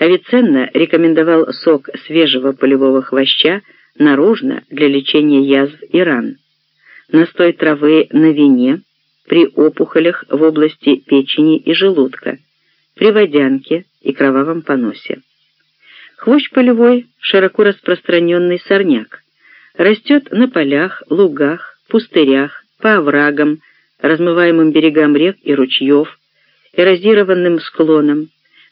Авиценна рекомендовал сок свежего полевого хвоща наружно для лечения язв и ран, настой травы на вине при опухолях в области печени и желудка, при водянке и кровавом поносе. Хвощ полевой – широко распространенный сорняк. Растет на полях, лугах, пустырях, по оврагам, размываемым берегам рек и ручьев, эрозированным склонам,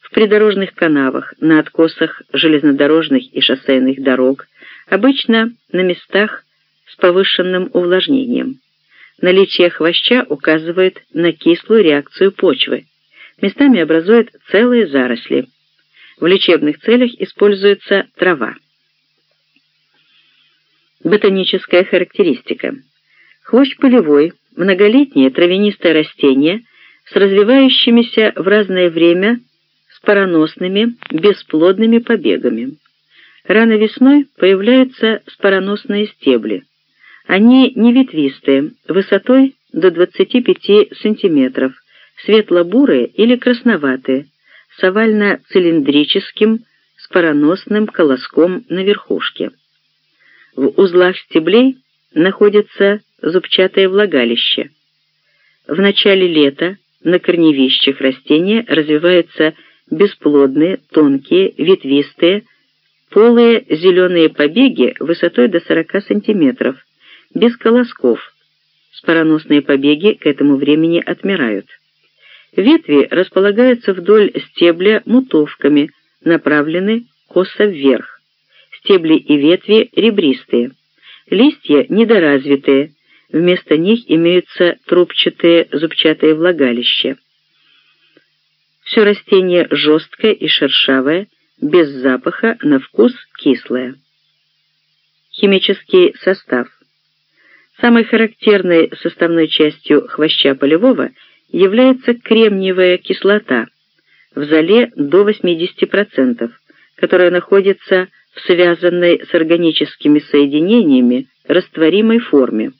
в придорожных канавах, на откосах железнодорожных и шоссейных дорог, обычно на местах с повышенным увлажнением. Наличие хвоща указывает на кислую реакцию почвы. Местами образует целые заросли. В лечебных целях используется трава. Ботаническая характеристика. Хвощ полевой – многолетнее травянистое растение с развивающимися в разное время спороносными бесплодными побегами. Рано весной появляются спороносные стебли. Они не ветвистые, высотой до 25 см, светло-бурые или красноватые, с овально-цилиндрическим спороносным колоском на верхушке. В узлах стеблей находится зубчатое влагалище. В начале лета на корневищах растения развиваются бесплодные, тонкие, ветвистые, полые зеленые побеги высотой до 40 см, без колосков. Спороносные побеги к этому времени отмирают. Ветви располагаются вдоль стебля мутовками, направлены косо вверх. Стебли и ветви ребристые. Листья недоразвитые, вместо них имеются трубчатые зубчатые влагалища. Все растение жесткое и шершавое, без запаха, на вкус кислое. Химический состав. Самой характерной составной частью хвоща полевого является кремниевая кислота в зале до 80%, которая находится в связанной с органическими соединениями растворимой форме.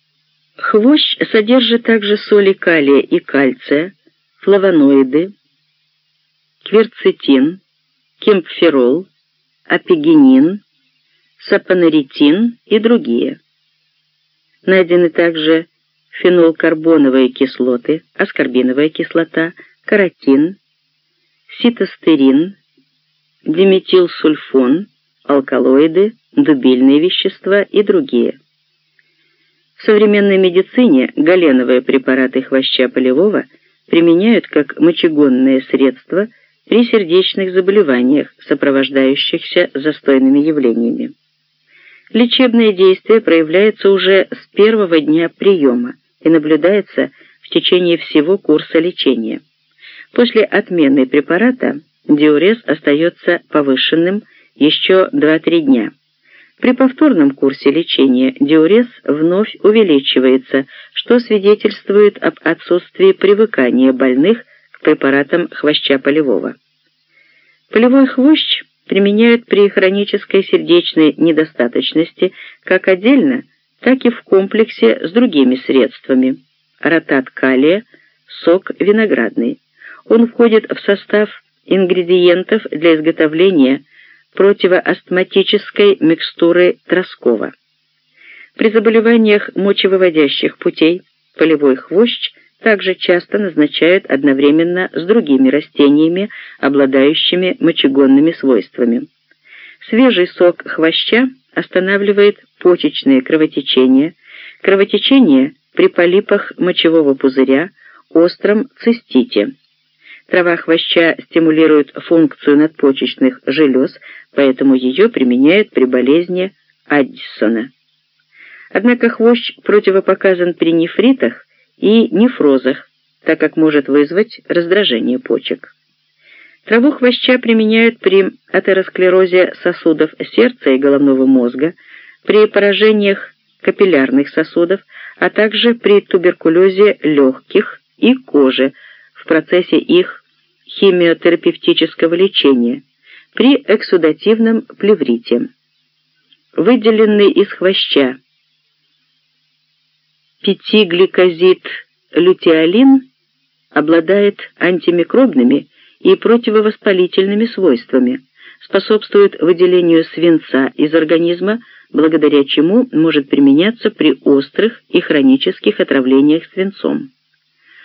Хвощ содержит также соли калия и кальция, флавоноиды, кверцетин, кемпферол, апигенин, сапонаритин и другие. Найдены также фенолкарбоновые кислоты, аскорбиновая кислота, каротин, ситостерин, диметилсульфон, алкалоиды, дубильные вещества и другие. В современной медицине галеновые препараты хвоща полевого применяют как мочегонное средство при сердечных заболеваниях, сопровождающихся застойными явлениями. Лечебное действие проявляется уже с первого дня приема и наблюдается в течение всего курса лечения. После отмены препарата диурез остается повышенным еще 2-3 дня. При повторном курсе лечения диурез вновь увеличивается, что свидетельствует об отсутствии привыкания больных к препаратам хвоща полевого. Полевой хвощ применяют при хронической сердечной недостаточности как отдельно, так и в комплексе с другими средствами. Ротат калия, сок виноградный. Он входит в состав ингредиентов для изготовления противоастматической микстуры Троскова. При заболеваниях мочевыводящих путей полевой хвощ также часто назначают одновременно с другими растениями, обладающими мочегонными свойствами. Свежий сок хвоща останавливает почечные кровотечения, кровотечение при полипах мочевого пузыря, остром цистите. Трава хвоща стимулирует функцию надпочечных желез, поэтому ее применяют при болезни Аддисона. Однако хвощ противопоказан при нефритах и нефрозах, так как может вызвать раздражение почек. Траву хвоща применяют при атеросклерозе сосудов сердца и головного мозга, при поражениях капиллярных сосудов, а также при туберкулезе легких и кожи в процессе их химиотерапевтического лечения, при эксудативном плеврите. Выделенный из хвоща Пятигликозид лютеолин обладает антимикробными и противовоспалительными свойствами, способствует выделению свинца из организма, благодаря чему может применяться при острых и хронических отравлениях свинцом.